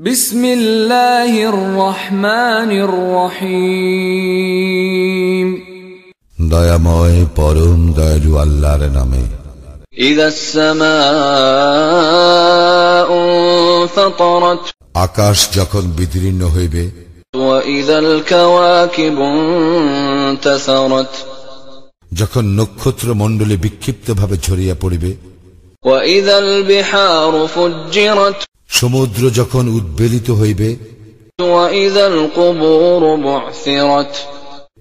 بسم الله الرحمن الرحيم দয়াময় পরম দয়ালু আল্লাহর নামে إذا السماء انفطرت আকাশ যখন বিদীর্ণ হইবে وإذا الكواكب انتثرت যখন নক্ষত্র মণ্ডলী বিক্ষিপ্তভাবে ছড়িয়া পড়িবে وإذا البحار فجرت সমুদ্র যখন উদ্বেলিত হইবে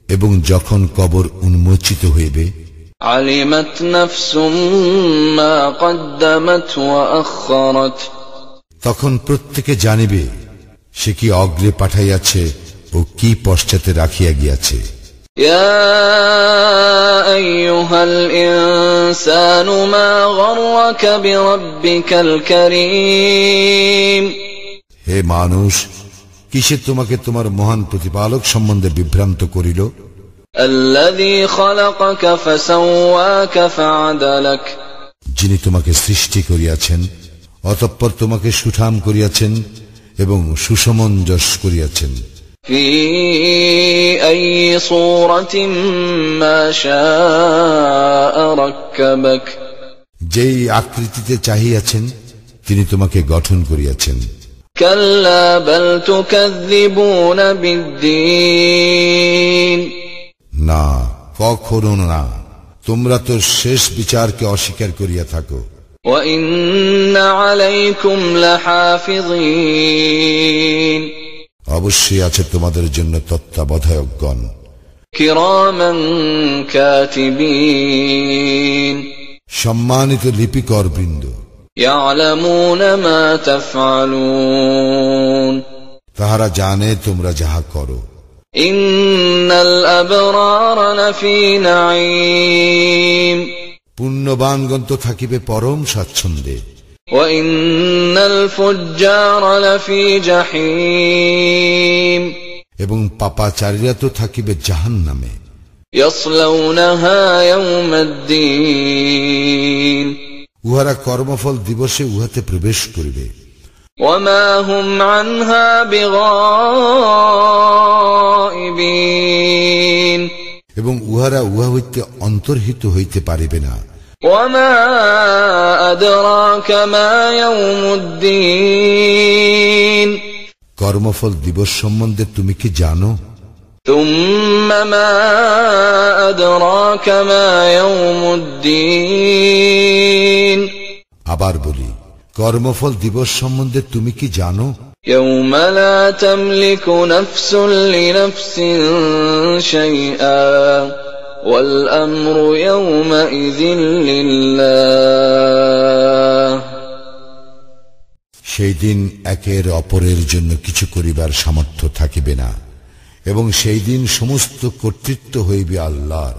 এবং যখন কবর উন্মোচিত হইবে তখন প্রত্যেকে জানিবে সে কি অগ্রে পাঠাইয়াছে ও কি পশ্চাতে রাখিয়া গিয়াছে। ইয়া আইয়ুহাল ইনসানু মা غرك بربك الكريم হে মানুষ কিসে তোমাকে তোমার মহান প্রতিপালক সম্বন্ধে বিভ্রান্ত করিল الذي خلقك فسواك فعدلك যিনি তোমাকে সৃষ্টি করিয়াছেন অতঃপর তোমাকে সুঠাম করিয়াছেন এবং সুসমঞ্জস করিয়াছেন في أي صورة ما شاء ركبك যেই আকৃতিতে চাহিয়াছেন তিনি তোমাকে গঠন করিয়াছেন। না কখনো না। তোমরা তো শেষ বিচারকে অস্বীকার করিয়া থাকো। অবশ্যই আছে তোমাদের জন্য তত্ত্বাবধায়কগণ। কিরামান কাতিবিন। সম্মানিত লিপিকর বৃন্দ তাহারা জানে তোমরা যাহা করো। পুণ্যবানগণ তো থাকিবে পরম স্বাচ্ছন্দে এবং পাপাচারীরা তো থাকিবে জাহান নামে উহারা কর্মফল দিবসে উহাতে প্রবেশ করিবে। এবং উহারা উহা হইতে অন্তর্হিত হইতে পারিবে না। কর্মফল দিবস সম্বন্ধে তুমি কি জানো? তুম মা أدراك ما يوم الدين আবার বলি কর্মফল দিবস সম্বন্ধে তুমি কি জানো يوم لا تملك نفس لنفس شيئا والأمر يومئذ لله সেই দিন একের অপরের জন্য কিছু করিবার সামর্থ্য থাকিবে না এবং সেই দিন সমস্ত কর্তৃত্ব হইবে আল্লাহর।